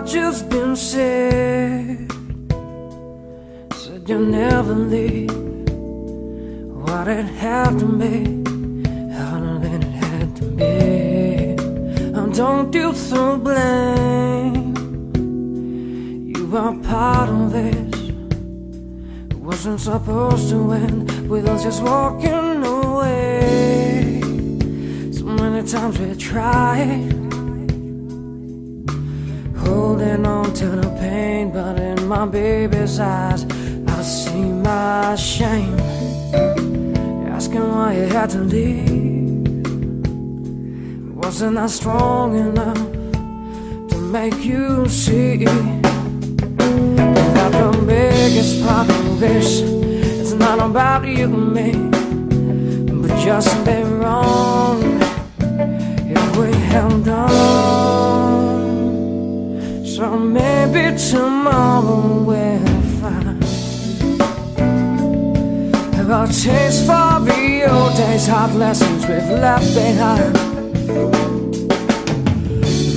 much has been said. Said you'll never leave. What it had to be, harder than it had to be. And don't you throw blame. You are part of this. It wasn't supposed to end with us just walking away. So many times we tried holding on to the pain, but in my baby's eyes, I see my shame. Asking why you had to leave. Wasn't I strong enough to make you see that the biggest part of this? It's not about you and me, but just be wrong if we held on. Maybe tomorrow we'll find Our taste for the old days Hard lessons we've left behind.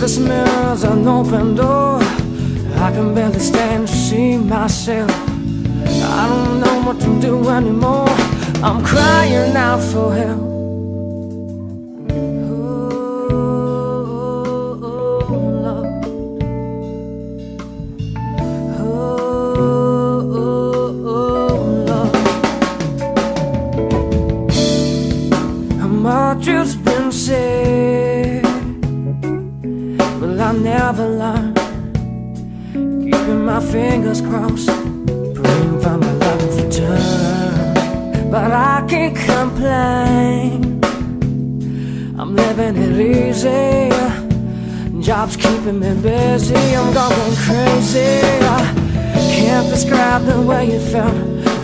This mirror's an open door. I can barely stand to see myself. I don't know what to do anymore. I'm crying out for help Keeping my fingers crossed Praying for my love to return But I can't complain. I'm living it easy. Job's keeping me busy. I'm going crazy. Can't describe the way it felt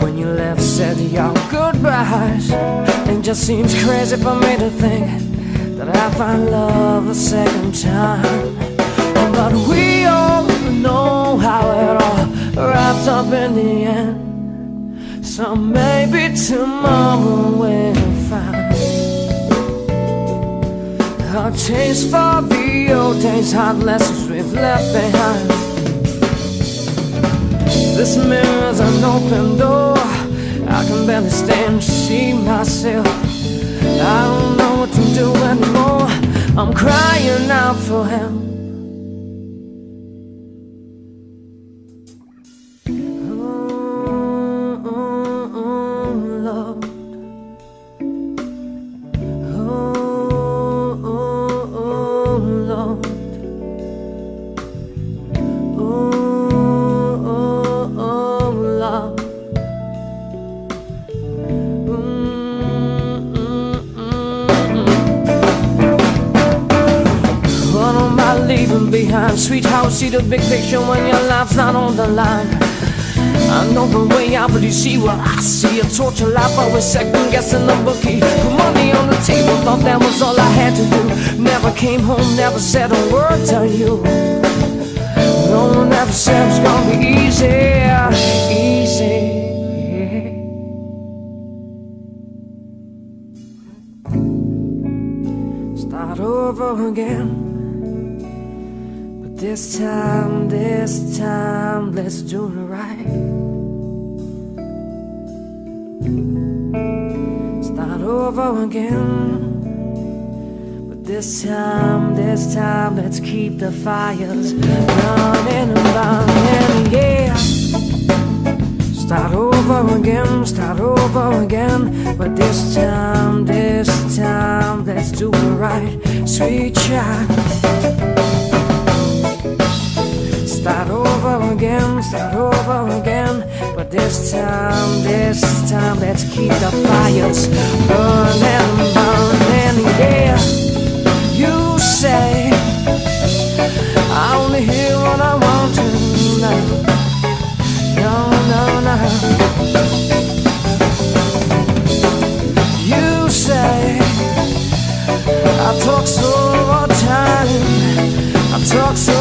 When you left said your goodbyes. It just seems crazy for me to think That I find love a second time. But we all So maybe tomorrow we'll find a taste for the old days, hard lessons we've left behind. This mirror's an open door. I can barely stand to see myself. I don't know what to do anymore. I'm crying out for help. Sweetheart, see the big picture when your life's not on the line. I know the way out, but you see what I see. A torture life, always second guessing the bookie. Put money on the table, thought that was all I had to do. Never came home, never said a word to you. No one ever said gonna be easy, easy. Start over again. This time, this time, let's do it right. Start over again. But this time, this time, let's keep the fires burning and burning, yeah. Start over again, start over again. But this time, this time, let's do it right, sweet child. Start over again. But this time, this time, let's keep the fires burning, burning, yeah. You say, I only hear what I want to know. No, no, no. You say, I talk so over time. I talk so.